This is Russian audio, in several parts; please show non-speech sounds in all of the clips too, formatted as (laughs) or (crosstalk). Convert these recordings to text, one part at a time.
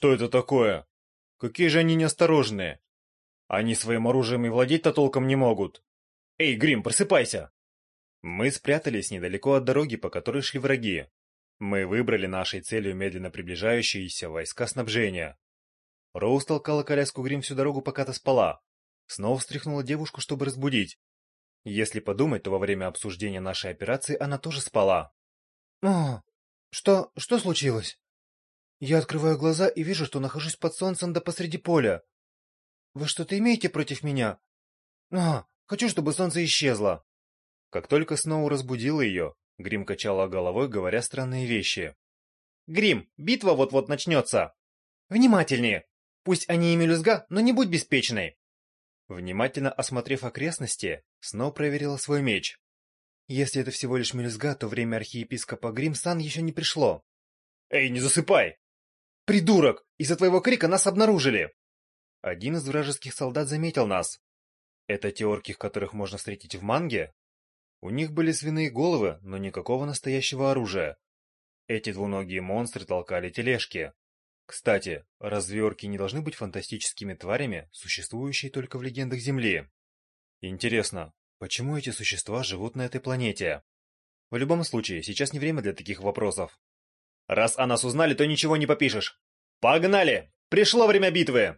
Что это такое? Какие же они неосторожные! Они своим оружием и владеть-то толком не могут. Эй, Грим, просыпайся! Мы спрятались недалеко от дороги, по которой шли враги. Мы выбрали нашей целью медленно приближающиеся войска снабжения. Роуз толкала коляску Грим всю дорогу, пока та спала. Снова встряхнула девушку, чтобы разбудить. Если подумать, то во время обсуждения нашей операции она тоже спала. «О, что... что случилось?» Я открываю глаза и вижу, что нахожусь под солнцем да посреди поля. Вы что-то имеете против меня? А, хочу, чтобы солнце исчезло. Как только Сноу разбудила ее, Грим качала головой, говоря странные вещи. «Грим, битва вот-вот начнется!» «Внимательнее! Пусть они и мелюзга, но не будь беспечной!» Внимательно осмотрев окрестности, Сноу проверила свой меч. Если это всего лишь мелюзга, то время архиепископа Гримсан еще не пришло. «Эй, не засыпай!» Придурок! Из-за твоего крика нас обнаружили!» Один из вражеских солдат заметил нас. Это те орки, которых можно встретить в манге? У них были свиные головы, но никакого настоящего оружия. Эти двуногие монстры толкали тележки. Кстати, разве орки не должны быть фантастическими тварями, существующие только в легендах Земли? Интересно, почему эти существа живут на этой планете? В любом случае, сейчас не время для таких вопросов. Раз о нас узнали, то ничего не попишешь. Погнали! Пришло время битвы!»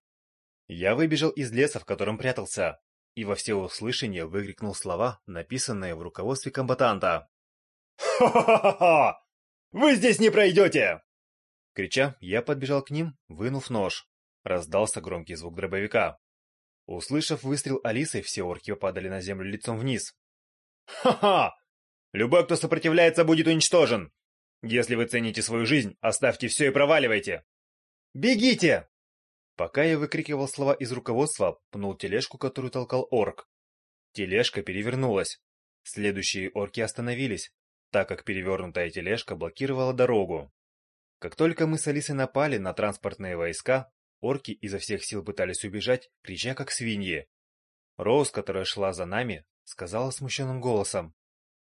Я выбежал из леса, в котором прятался, и во всеуслышание выкрикнул слова, написанные в руководстве комбатанта. «Хо-хо-хо-хо! Вы здесь не пройдете!» Крича, я подбежал к ним, вынув нож. Раздался громкий звук дробовика. Услышав выстрел Алисы, все орки попадали на землю лицом вниз. «Ха-ха! Любой, кто сопротивляется, будет уничтожен! Если вы цените свою жизнь, оставьте все и проваливайте. Бегите! Пока я выкрикивал слова из руководства, пнул тележку, которую толкал орк. Тележка перевернулась. Следующие орки остановились, так как перевернутая тележка блокировала дорогу. Как только мы с Алисой напали на транспортные войска, орки изо всех сил пытались убежать, крича как свиньи. Роуз, которая шла за нами, сказала смущенным голосом.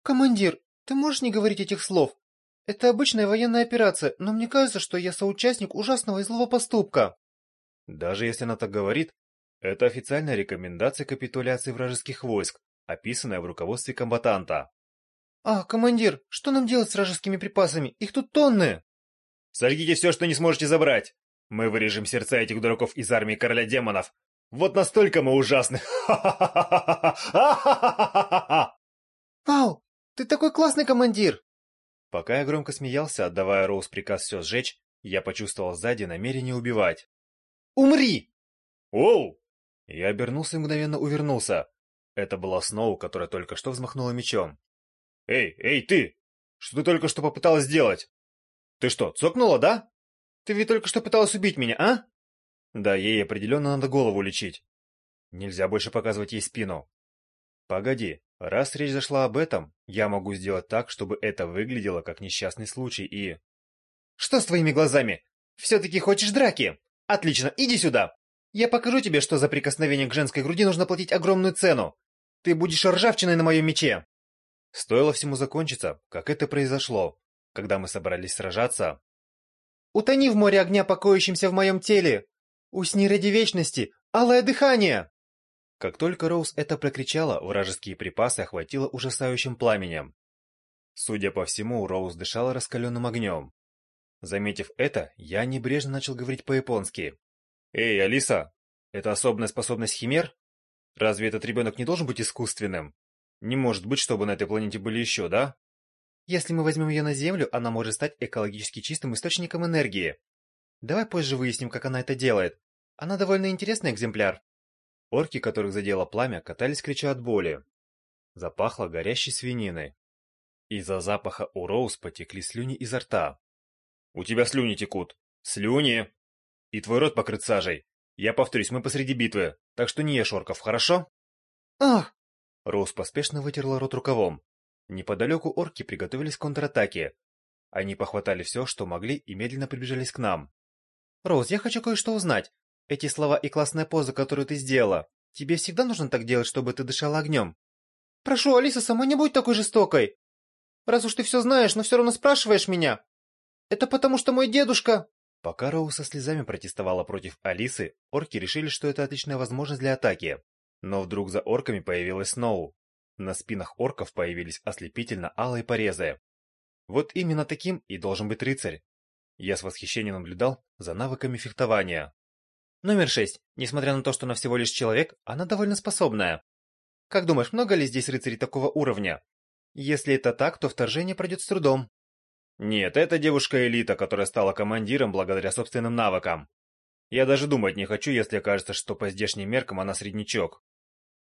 «Командир, ты можешь не говорить этих слов? Это обычная военная операция, но мне кажется, что я соучастник ужасного и злого поступка. Даже если она так говорит, это официальная рекомендация капитуляции вражеских войск, описанная в руководстве комбатанта. А, командир, что нам делать с вражескими припасами? Их тут тонны! Сожгите все, что не сможете забрать. Мы вырежем сердца этих дураков из армии короля демонов. Вот настолько мы ужасны. Ау, ты такой классный командир! Пока я громко смеялся, отдавая Роуз приказ все сжечь, я почувствовал сзади намерение убивать. «Умри!» «Оу!» Я обернулся и мгновенно увернулся. Это была Сноу, которая только что взмахнула мечом. «Эй, эй, ты! Что ты только что попыталась сделать? Ты что, цокнула, да? Ты ведь только что пыталась убить меня, а?» «Да, ей определенно надо голову лечить. Нельзя больше показывать ей спину. Погоди, Раз речь зашла об этом, я могу сделать так, чтобы это выглядело как несчастный случай и... Что с твоими глазами? Все-таки хочешь драки? Отлично, иди сюда! Я покажу тебе, что за прикосновение к женской груди нужно платить огромную цену. Ты будешь ржавчиной на моем мече. Стоило всему закончиться, как это произошло, когда мы собрались сражаться. Утони в море огня, покоящимся в моем теле. Усни ради вечности, алое дыхание! Как только Роуз это прокричала, вражеские припасы охватило ужасающим пламенем. Судя по всему, Роуз дышала раскаленным огнем. Заметив это, я небрежно начал говорить по-японски. «Эй, Алиса, это особная способность химер? Разве этот ребенок не должен быть искусственным? Не может быть, чтобы на этой планете были еще, да?» «Если мы возьмем ее на Землю, она может стать экологически чистым источником энергии. Давай позже выясним, как она это делает. Она довольно интересный экземпляр». Орки, которых задело пламя, катались крича от боли. Запахло горящей свининой. Из-за запаха у Роуз потекли слюни изо рта. «У тебя слюни текут! Слюни! И твой рот покрыт сажей! Я повторюсь, мы посреди битвы, так что не ешь орков, хорошо?» «Ах!» Роуз поспешно вытерла рот рукавом. Неподалеку орки приготовились к контратаке. Они похватали все, что могли, и медленно приближались к нам. «Роуз, я хочу кое-что узнать. Эти слова и классная поза, которую ты сделала. Тебе всегда нужно так делать, чтобы ты дышала огнем. Прошу, Алиса, сама не будь такой жестокой. Раз уж ты все знаешь, но все равно спрашиваешь меня. Это потому, что мой дедушка... Пока Роу со слезами протестовала против Алисы, орки решили, что это отличная возможность для атаки. Но вдруг за орками появилась Сноу. На спинах орков появились ослепительно алые порезы. Вот именно таким и должен быть рыцарь. Я с восхищением наблюдал за навыками фехтования, Номер шесть. Несмотря на то, что она всего лишь человек, она довольно способная. Как думаешь, много ли здесь рыцарей такого уровня? Если это так, то вторжение пройдет с трудом. Нет, это девушка-элита, которая стала командиром благодаря собственным навыкам. Я даже думать не хочу, если окажется, что по здешним меркам она среднячок.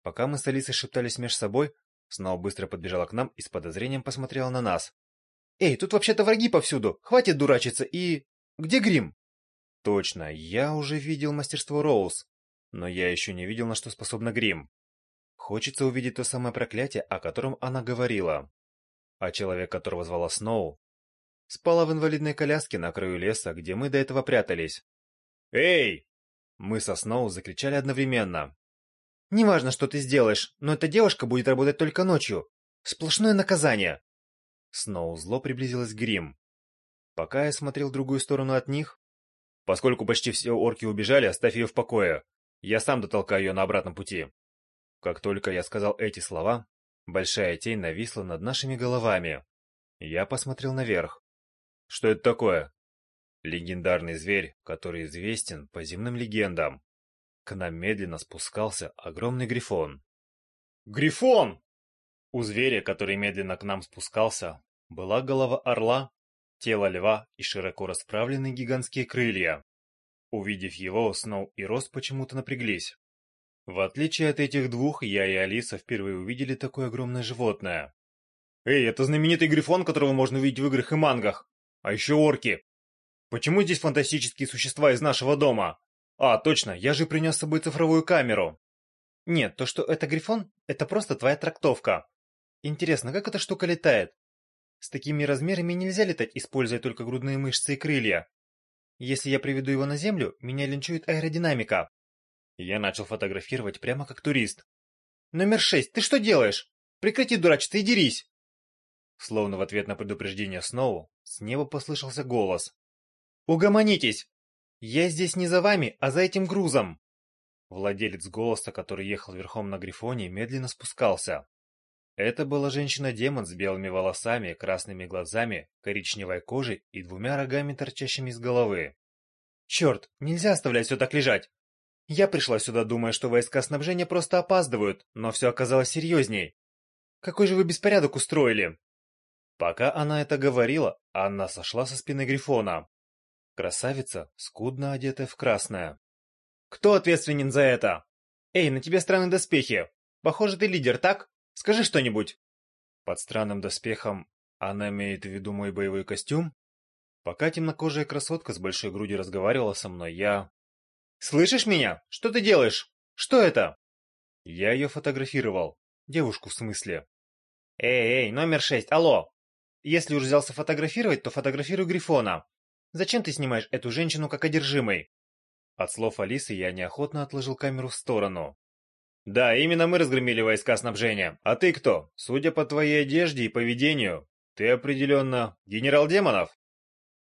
Пока мы с Алисой шептались меж собой, снова быстро подбежала к нам и с подозрением посмотрела на нас. «Эй, тут вообще-то враги повсюду! Хватит дурачиться и... Где грим?» Точно, я уже видел мастерство Роуз, но я еще не видел, на что способна Грим. Хочется увидеть то самое проклятие, о котором она говорила. А человек, которого звала Сноу, спала в инвалидной коляске на краю леса, где мы до этого прятались. «Эй!» Мы со Сноу закричали одновременно. «Неважно, что ты сделаешь, но эта девушка будет работать только ночью. Сплошное наказание!» Сноу зло приблизилась к Грим. Пока я смотрел в другую сторону от них, Поскольку почти все орки убежали, оставь ее в покое. Я сам дотолкаю ее на обратном пути. Как только я сказал эти слова, большая тень нависла над нашими головами. Я посмотрел наверх. Что это такое? Легендарный зверь, который известен по земным легендам. К нам медленно спускался огромный грифон. Грифон! У зверя, который медленно к нам спускался, была голова орла Тело льва и широко расправленные гигантские крылья. Увидев его, Сноу и Рос почему-то напряглись. В отличие от этих двух, я и Алиса впервые увидели такое огромное животное. «Эй, это знаменитый грифон, которого можно увидеть в играх и мангах! А еще орки! Почему здесь фантастические существа из нашего дома? А, точно, я же принес с собой цифровую камеру!» «Нет, то, что это грифон, это просто твоя трактовка. Интересно, как эта штука летает? С такими размерами нельзя летать, используя только грудные мышцы и крылья. Если я приведу его на землю, меня линчует аэродинамика. Я начал фотографировать прямо как турист. Номер шесть, ты что делаешь? Прекрати дурачиться и дерись! Словно в ответ на предупреждение Сноу, с неба послышался голос. «Угомонитесь! Я здесь не за вами, а за этим грузом!» Владелец голоса, который ехал верхом на Грифоне, медленно спускался. Это была женщина-демон с белыми волосами, красными глазами, коричневой кожей и двумя рогами, торчащими из головы. «Черт, нельзя оставлять все так лежать!» Я пришла сюда, думая, что войска снабжения просто опаздывают, но все оказалось серьезней. Какой же вы беспорядок устроили? Пока она это говорила, Анна сошла со спины Грифона. Красавица, скудно одетая в красное. «Кто ответственен за это?» «Эй, на тебе странные доспехи. Похоже, ты лидер, так?» Скажи что-нибудь!» Под странным доспехом она имеет в виду мой боевой костюм. Пока темнокожая красотка с большой грудью разговаривала со мной, я... «Слышишь меня? Что ты делаешь? Что это?» Я ее фотографировал. Девушку в смысле. «Эй, эй, номер шесть, алло! Если уж взялся фотографировать, то фотографируй Грифона. Зачем ты снимаешь эту женщину как одержимой?» От слов Алисы я неохотно отложил камеру в сторону. Да, именно мы разгромили войска снабжения. А ты кто? Судя по твоей одежде и поведению, ты определенно генерал демонов.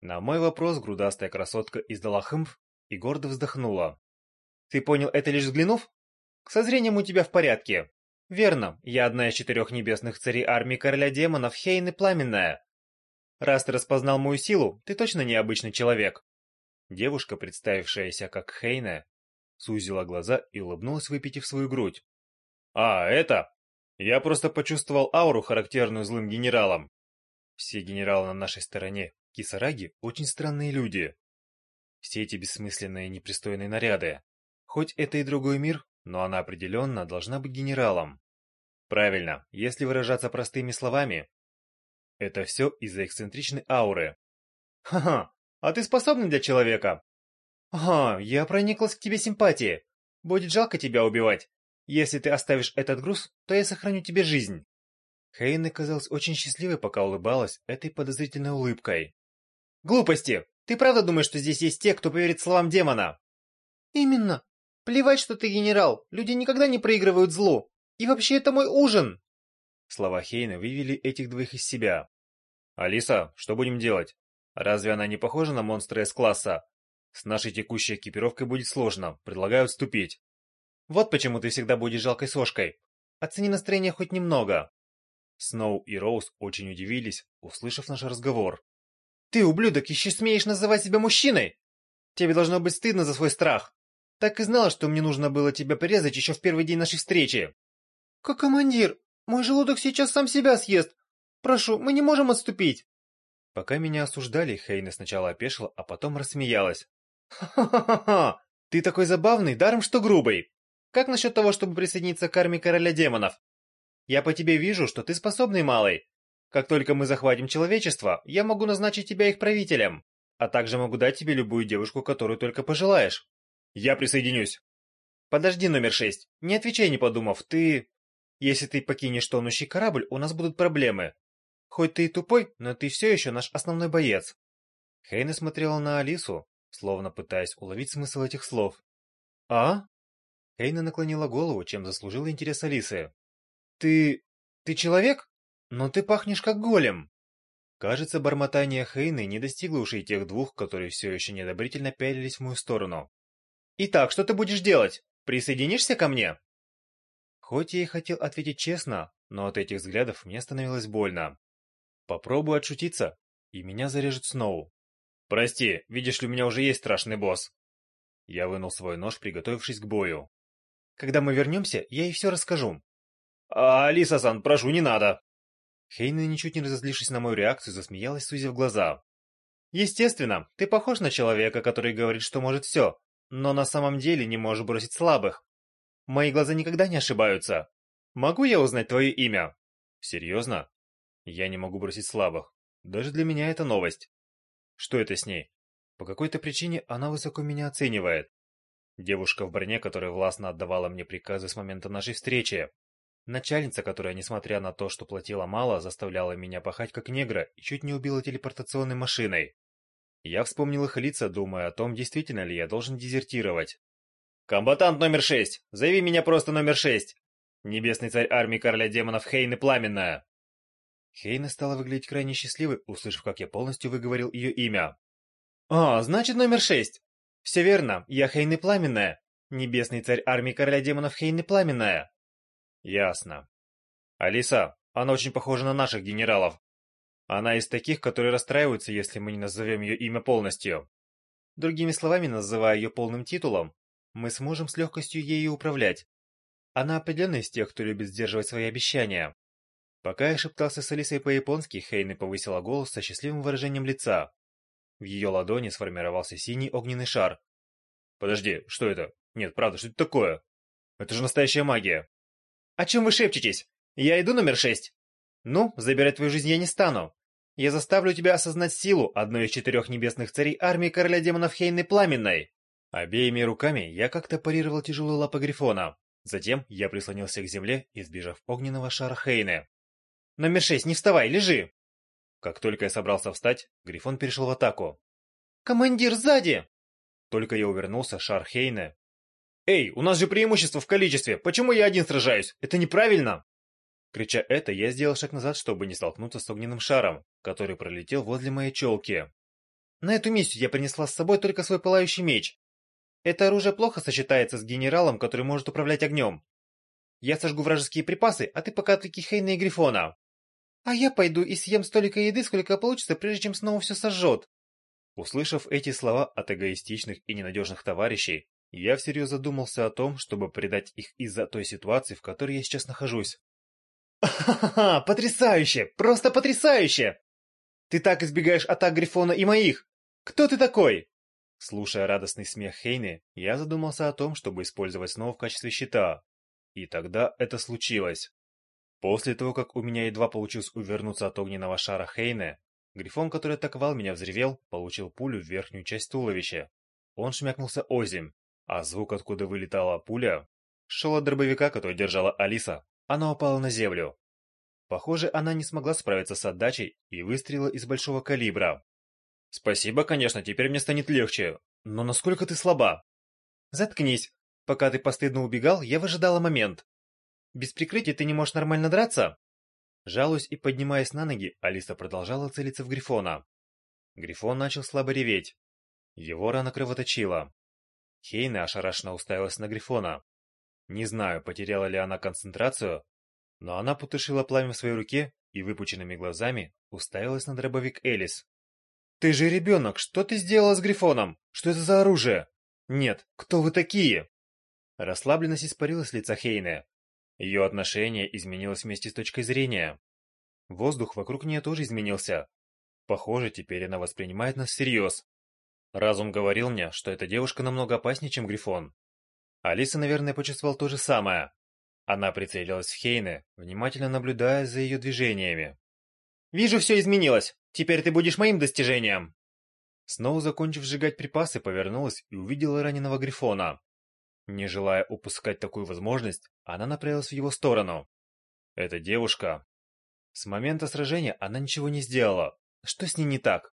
На мой вопрос грудастая красотка издала хымф и гордо вздохнула. Ты понял это лишь взглянув? Со зрением у тебя в порядке. Верно, я одна из четырех небесных царей армии короля демонов Хейны Пламенная. Раз ты распознал мою силу, ты точно необычный человек. Девушка, представившаяся как Хейна, сузила глаза и улыбнулась, выпитив свою грудь. «А, это...» Я просто почувствовал ауру, характерную злым генералам. Все генералы на нашей стороне, кисараги, очень странные люди. Все эти бессмысленные непристойные наряды. Хоть это и другой мир, но она определенно должна быть генералом. Правильно, если выражаться простыми словами. Это все из-за эксцентричной ауры. Ха-ха, а ты способный для человека? Ага, я прониклась к тебе симпатией. Будет жалко тебя убивать. Если ты оставишь этот груз, то я сохраню тебе жизнь. Хейна казалась очень счастливой, пока улыбалась этой подозрительной улыбкой. Глупости! Ты правда думаешь, что здесь есть те, кто поверит словам демона? Именно. Плевать, что ты генерал. Люди никогда не проигрывают злу. И вообще, это мой ужин. Слова Хейна вывели этих двоих из себя. Алиса, что будем делать? Разве она не похожа на монстра из класса? С нашей текущей экипировкой будет сложно. Предлагаю вступить. Вот почему ты всегда будешь жалкой сошкой. Оцени настроение хоть немного. Сноу и Роуз очень удивились, услышав наш разговор. Ты, ублюдок, еще смеешь называть себя мужчиной? Тебе должно быть стыдно за свой страх. Так и знала, что мне нужно было тебя порезать еще в первый день нашей встречи. Как командир, мой желудок сейчас сам себя съест. Прошу, мы не можем отступить. Пока меня осуждали, Хейна сначала опешила, а потом рассмеялась. (laughs) Ха-ха-ха! Ты такой забавный, даром что грубый. Как насчет того, чтобы присоединиться к армии короля демонов? Я по тебе вижу, что ты способный малый. Как только мы захватим человечество, я могу назначить тебя их правителем, а также могу дать тебе любую девушку, которую только пожелаешь. Я присоединюсь. Подожди, номер шесть. Не отвечай, не подумав. Ты... Если ты покинешь тонущий корабль, у нас будут проблемы. Хоть ты и тупой, но ты все еще наш основной боец. Хейна смотрела на Алису, словно пытаясь уловить смысл этих слов. «А?» Эйна наклонила голову, чем заслужила интерес Алисы. «Ты... ты человек? Но ты пахнешь как голем!» Кажется, бормотание Хейны не достигло ушей тех двух, которые все еще неодобрительно пялились в мою сторону. «Итак, что ты будешь делать? Присоединишься ко мне?» Хоть я и хотел ответить честно, но от этих взглядов мне становилось больно. Попробую отшутиться, и меня зарежет Сноу. Прости, видишь ли, у меня уже есть страшный босс. Я вынул свой нож, приготовившись к бою. Когда мы вернемся, я ей все расскажу. А, Алиса-сан, прошу, не надо. Хейна, ничуть не разозлившись на мою реакцию, засмеялась, сузив глаза. Естественно, ты похож на человека, который говорит, что может все, но на самом деле не можешь бросить слабых. Мои глаза никогда не ошибаются. Могу я узнать твое имя? Серьезно? Я не могу бросить слабых. Даже для меня это новость. Что это с ней? По какой-то причине она высоко меня оценивает. Девушка в броне, которая властно отдавала мне приказы с момента нашей встречи. Начальница, которая, несмотря на то, что платила мало, заставляла меня пахать как негра и чуть не убила телепортационной машиной. Я вспомнил их лица, думая о том, действительно ли я должен дезертировать. «Комбатант номер шесть! Зови меня просто номер шесть! Небесный царь армии короля демонов Хейн и Пламенная!» Хейна стала выглядеть крайне счастливой, услышав, как я полностью выговорил ее имя. «А, значит, номер шесть!» «Все верно, я Хейны Пламенная, небесный царь армии короля демонов Хейны Пламенная!» «Ясно. Алиса, она очень похожа на наших генералов. Она из таких, которые расстраиваются, если мы не назовем ее имя полностью. Другими словами, называя ее полным титулом, мы сможем с легкостью ею управлять. Она определенно из тех, кто любит сдерживать свои обещания. Пока я шептался с Алисой по-японски, Хейна повысила голос со счастливым выражением лица. В ее ладони сформировался синий огненный шар. «Подожди, что это? Нет, правда, что это такое? Это же настоящая магия!» «О чем вы шепчетесь? Я иду номер шесть!» «Ну, забирать твою жизнь я не стану. Я заставлю тебя осознать силу одной из четырех небесных царей армии короля демонов Хейны Пламенной!» Обеими руками я как-то парировал тяжелую лапу Грифона. Затем я прислонился к земле, избежав огненного шара Хейны. Номер шесть, не вставай, лежи!» Как только я собрался встать, Грифон перешел в атаку. «Командир, сзади!» Только я увернулся, шар Хейне. «Эй, у нас же преимущество в количестве! Почему я один сражаюсь? Это неправильно!» Крича это, я сделал шаг назад, чтобы не столкнуться с огненным шаром, который пролетел возле моей челки. На эту миссию я принесла с собой только свой пылающий меч. Это оружие плохо сочетается с генералом, который может управлять огнем. Я сожгу вражеские припасы, а ты пока отвлеки Хейна и Грифона. «А я пойду и съем столько еды, сколько получится, прежде чем снова все сожжет!» Услышав эти слова от эгоистичных и ненадежных товарищей, я всерьез задумался о том, чтобы предать их из-за той ситуации, в которой я сейчас нахожусь. «Ха-ха-ха! Потрясающе! Просто потрясающе! Ты так избегаешь атак Грифона и моих! Кто ты такой?» Слушая радостный смех Хейны, я задумался о том, чтобы использовать снова в качестве щита. И тогда это случилось. После того, как у меня едва получилось увернуться от огненного шара Хейна, грифон, который атаковал меня, взревел, получил пулю в верхнюю часть туловища. Он шмякнулся озимь, а звук, откуда вылетала пуля, шел от дробовика, который держала Алиса. Она упала на землю. Похоже, она не смогла справиться с отдачей и выстрелила из большого калибра. «Спасибо, конечно, теперь мне станет легче. Но насколько ты слаба?» «Заткнись. Пока ты постыдно убегал, я выжидала момент. Без прикрытия ты не можешь нормально драться?» Жалуясь и поднимаясь на ноги, Алиса продолжала целиться в Грифона. Грифон начал слабо реветь. Его рана кровоточила. Хейна ошарашенно уставилась на Грифона. Не знаю, потеряла ли она концентрацию, но она потушила пламя в своей руке и выпученными глазами уставилась на дробовик Элис. «Ты же ребенок! Что ты сделала с Грифоном? Что это за оружие? Нет, кто вы такие?» Расслабленность испарилась с лица Хейне. Ее отношение изменилось вместе с точкой зрения. Воздух вокруг нее тоже изменился. Похоже, теперь она воспринимает нас всерьез. Разум говорил мне, что эта девушка намного опаснее, чем Грифон. Алиса, наверное, почувствовал то же самое. Она прицелилась в Хейне, внимательно наблюдая за ее движениями. «Вижу, все изменилось! Теперь ты будешь моим достижением!» Сноу, закончив сжигать припасы, повернулась и увидела раненого Грифона. Не желая упускать такую возможность, она направилась в его сторону. «Это девушка». С момента сражения она ничего не сделала. Что с ней не так?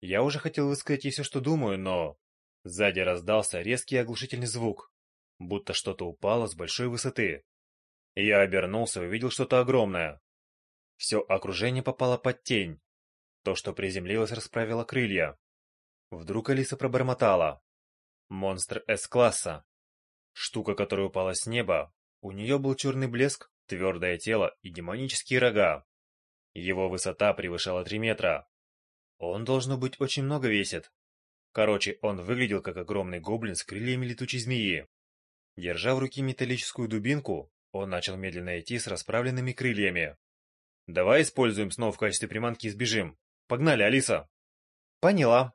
Я уже хотел высказать ей все, что думаю, но... Сзади раздался резкий оглушительный звук, будто что-то упало с большой высоты. Я обернулся и увидел что-то огромное. Все окружение попало под тень. То, что приземлилось, расправило крылья. Вдруг Алиса пробормотала. «Монстр С-класса!» Штука, которая упала с неба. У нее был черный блеск, твердое тело и демонические рога. Его высота превышала 3 метра. Он, должно быть, очень много весит. Короче, он выглядел как огромный гоблин с крыльями летучей змеи. Держа в руке металлическую дубинку, он начал медленно идти с расправленными крыльями. «Давай используем снова в качестве приманки и сбежим. Погнали, Алиса!» «Поняла».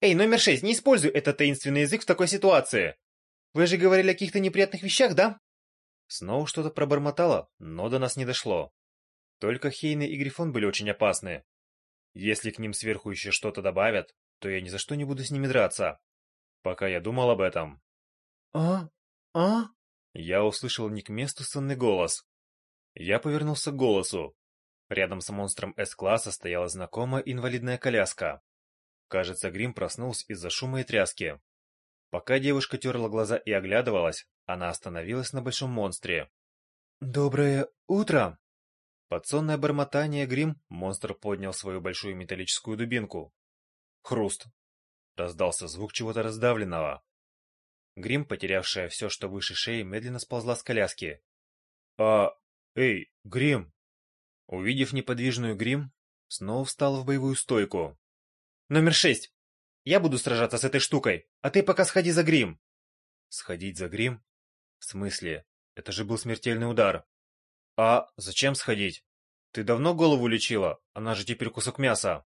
«Эй, номер шесть, не используй этот таинственный язык в такой ситуации! Вы же говорили о каких-то неприятных вещах, да? Снова что-то пробормотало, но до нас не дошло. Только Хейны и Грифон были очень опасны. Если к ним сверху еще что-то добавят, то я ни за что не буду с ними драться. Пока я думал об этом. «А? А?» Я услышал не к месту сонный голос. Я повернулся к голосу. Рядом с монстром С-класса стояла знакомая инвалидная коляска. Кажется, Грим проснулся из-за шума и тряски. Пока девушка терла глаза и оглядывалась, она остановилась на большом монстре. «Доброе утро!» Под сонное бормотание грим монстр поднял свою большую металлическую дубинку. Хруст. Раздался звук чего-то раздавленного. Грим, потерявшая все, что выше шеи, медленно сползла с коляски. «А... эй, Грим!» Увидев неподвижную Грим, снова встала в боевую стойку. «Номер шесть!» Я буду сражаться с этой штукой, а ты пока сходи за грим. Сходить за грим? В смысле? Это же был смертельный удар. А зачем сходить? Ты давно голову лечила? Она же теперь кусок мяса.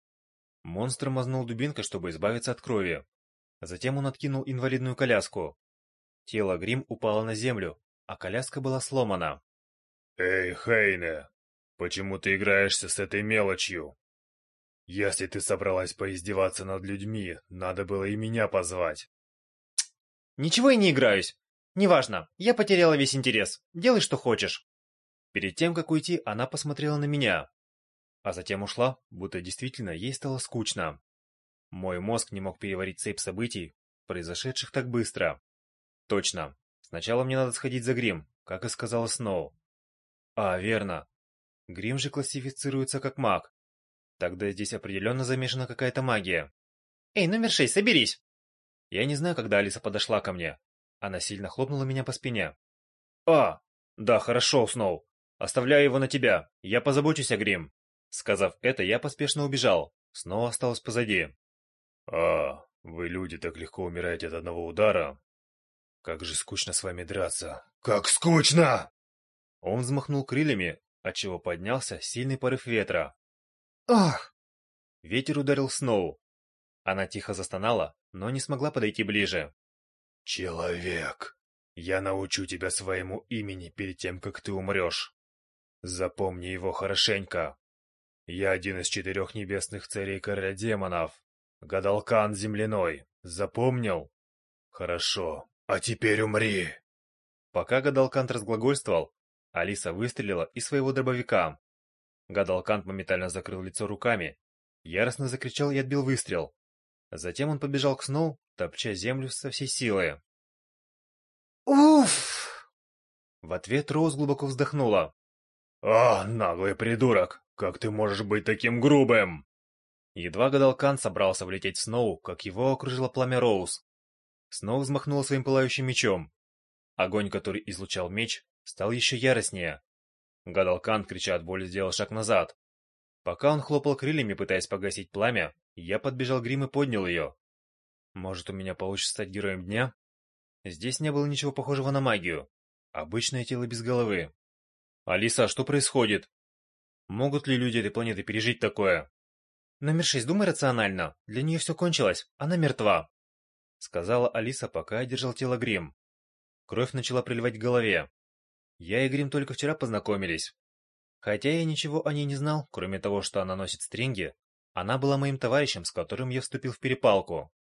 Монстр мазнул дубинкой, чтобы избавиться от крови. Затем он откинул инвалидную коляску. Тело Грим упало на землю, а коляска была сломана. «Эй, Хейне, почему ты играешься с этой мелочью?» если ты собралась поиздеваться над людьми надо было и меня позвать. Ничего я не играюсь. Неважно я потеряла весь интерес. Делай что хочешь. Перед тем как уйти она посмотрела на меня. А затем ушла будто действительно ей стало скучно. Мой мозг не мог переварить цепь событий произошедших так быстро. Точно сначала мне надо сходить за грим как и сказала сноу. А верно. Грим же классифицируется как маг. Тогда здесь определенно замешана какая-то магия. «Эй, номер шесть, соберись!» Я не знаю, когда Алиса подошла ко мне. Она сильно хлопнула меня по спине. «А, да, хорошо, Сноу. Оставляю его на тебя. Я позабочусь о Грим». Сказав это, я поспешно убежал. Сноу осталось позади. «А, вы люди так легко умираете от одного удара. Как же скучно с вами драться. Как скучно!» Он взмахнул крыльями, отчего поднялся сильный порыв ветра. Ах! Ветер ударил Сноу. Она тихо застонала, но не смогла подойти ближе. «Человек, я научу тебя своему имени перед тем, как ты умрешь. Запомни его хорошенько. Я один из четырех небесных царей короля демонов. Гадалкан земляной. Запомнил? Хорошо. А теперь умри!» Пока Гадалкант разглагольствовал, Алиса выстрелила из своего дробовика. Гадалкант моментально закрыл лицо руками. Яростно закричал и отбил выстрел. Затем он побежал к Сноу, топча землю со всей силы. «Уф!» В ответ Роуз глубоко вздохнула. «А, наглый придурок! Как ты можешь быть таким грубым?» Едва Гадалкан собрался влететь в Сноу, как его окружило пламя Роуз. Сноу взмахнул своим пылающим мечом. Огонь, который излучал меч, стал еще яростнее. Гадалкан от боли, сделал шаг назад. Пока он хлопал крыльями, пытаясь погасить пламя, я подбежал к грим и поднял ее. Может, у меня получится стать героем дня? Здесь не было ничего похожего на магию. Обычное тело без головы. Алиса, что происходит? Могут ли люди этой планеты пережить такое? Номер шесть, думай рационально. Для нее все кончилось. Она мертва. Сказала Алиса, пока я держал тело грим. Кровь начала приливать к голове. Я и Грим только вчера познакомились. Хотя я ничего о ней не знал, кроме того, что она носит стринги, она была моим товарищем, с которым я вступил в перепалку.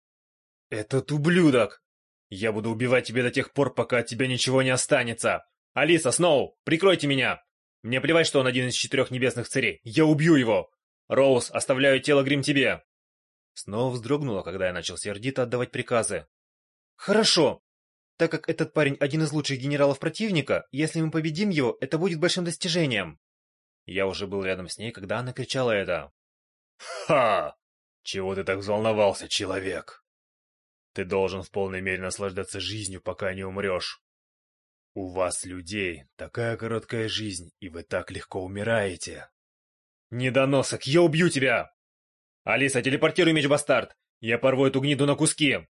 «Этот ублюдок! Я буду убивать тебя до тех пор, пока от тебя ничего не останется! Алиса, Сноу, прикройте меня! Мне плевать, что он один из четырех небесных царей! Я убью его! Роуз, оставляю тело Грим тебе!» Сноу вздрогнула, когда я начал сердито отдавать приказы. «Хорошо, так как этот парень один из лучших генералов противника, если мы победим его, это будет большим достижением. Я уже был рядом с ней, когда она кричала это. Ха! Чего ты так взволновался, человек? Ты должен в полной мере наслаждаться жизнью, пока не умрешь. У вас, людей, такая короткая жизнь, и вы так легко умираете. Недоносок, я убью тебя! Алиса, телепортируй меч-бастард! Я порву эту гниду на куски!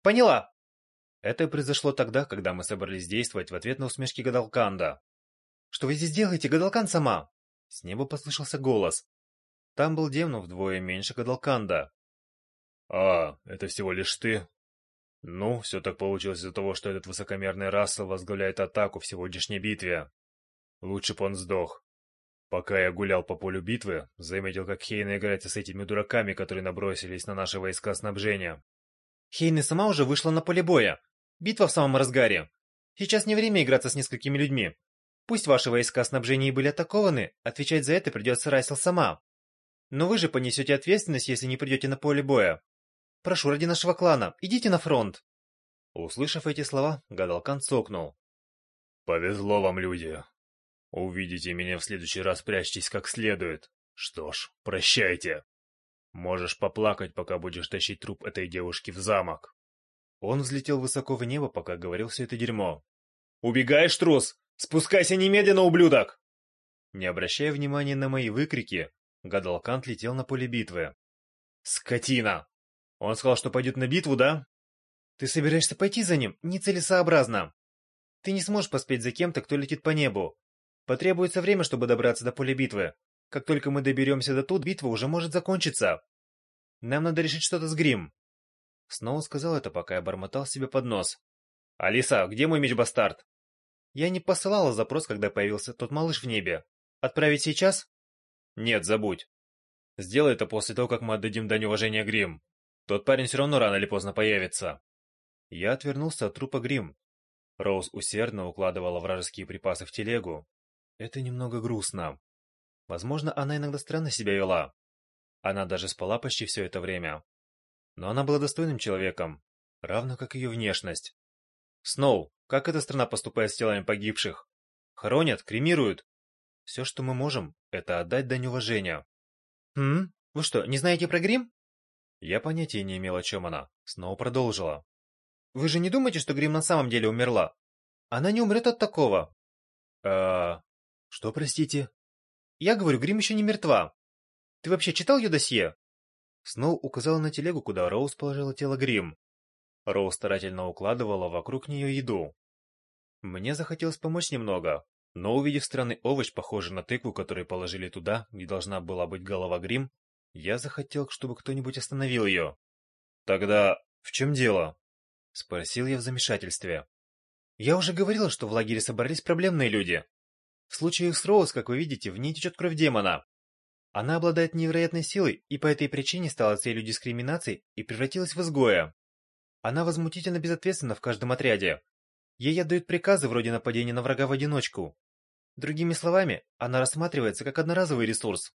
Поняла! Это произошло тогда, когда мы собрались действовать в ответ на усмешки Гадалканда. «Что вы здесь делаете, Гадалкан сама?» С неба послышался голос. Там был демон вдвое меньше Гадалканда. «А, это всего лишь ты?» «Ну, все так получилось из-за того, что этот высокомерный Рассел возглавляет атаку в сегодняшней битве. Лучше б он сдох. Пока я гулял по полю битвы, заметил, как Хейна играется с этими дураками, которые набросились на наши войска снабжения. Хейна сама уже вышла на поле боя. Битва в самом разгаре. Сейчас не время играться с несколькими людьми. Пусть ваши войска снабжения были атакованы, отвечать за это придется Райсел сама. Но вы же понесете ответственность, если не придете на поле боя. Прошу ради нашего клана, идите на фронт. Услышав эти слова, гадалкан цокнул. «Повезло вам, люди. Увидите меня в следующий раз, прячьтесь как следует. Что ж, прощайте. Можешь поплакать, пока будешь тащить труп этой девушки в замок». Он взлетел высоко в небо, пока говорил все это дерьмо. «Убегаешь, трус! Спускайся немедленно, ублюдок!» Не обращая внимания на мои выкрики, Гадалкант летел на поле битвы. «Скотина! Он сказал, что пойдет на битву, да?» «Ты собираешься пойти за ним? Нецелесообразно! Ты не сможешь поспеть за кем-то, кто летит по небу. Потребуется время, чтобы добраться до поля битвы. Как только мы доберемся до тут, битва уже может закончиться. Нам надо решить что-то с Грим. Снова сказал это, пока я бормотал себе под нос. «Алиса, где мой меч бастард?» Я не посылала запрос, когда появился тот малыш в небе. «Отправить сейчас?» «Нет, забудь. Сделай это после того, как мы отдадим дань уважения Грим. Тот парень все равно рано или поздно появится». Я отвернулся от трупа Грим. Роуз усердно укладывала вражеские припасы в телегу. Это немного грустно. Возможно, она иногда странно себя вела. Она даже спала почти все это время но она была достойным человеком, равно как ее внешность. Сноу, как эта страна поступает с телами погибших? Хоронят, кремируют. Все, что мы можем, это отдать дань уважения. Хм? Вы что, не знаете про грим? Я понятия не имел, о чем она. Сноу продолжила. Вы же не думаете, что грим на самом деле умерла? Она не умрет от такого. Э, что, простите? Я говорю, грим еще не мертва. Ты вообще читал ее досье? Сноу указал на телегу, куда Роуз положила тело Грим. Роуз старательно укладывала вокруг нее еду. Мне захотелось помочь немного, но увидев странный овощ, похожий на тыкву, который положили туда, где должна была быть голова Грим, я захотел, чтобы кто-нибудь остановил ее. Тогда в чем дело? Спросил я в замешательстве. Я уже говорила, что в лагере собрались проблемные люди. В случае с Роуз, как вы видите, в ней течет кровь демона. Она обладает невероятной силой и по этой причине стала целью дискриминации и превратилась в изгоя. Она возмутительно безответственна в каждом отряде. Ей отдают приказы вроде нападения на врага в одиночку. Другими словами, она рассматривается как одноразовый ресурс.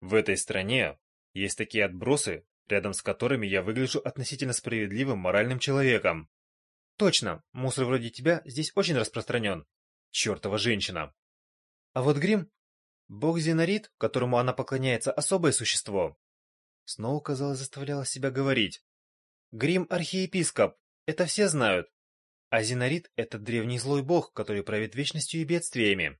В этой стране есть такие отбросы, рядом с которыми я выгляжу относительно справедливым моральным человеком. Точно, мусор вроде тебя здесь очень распространен. Чертова женщина. А вот грим Бог Зинарит, которому она поклоняется, особое существо. Сноу, казалось, заставляла себя говорить. Грим — архиепископ, это все знают. А Зинарит — это древний злой бог, который правит вечностью и бедствиями.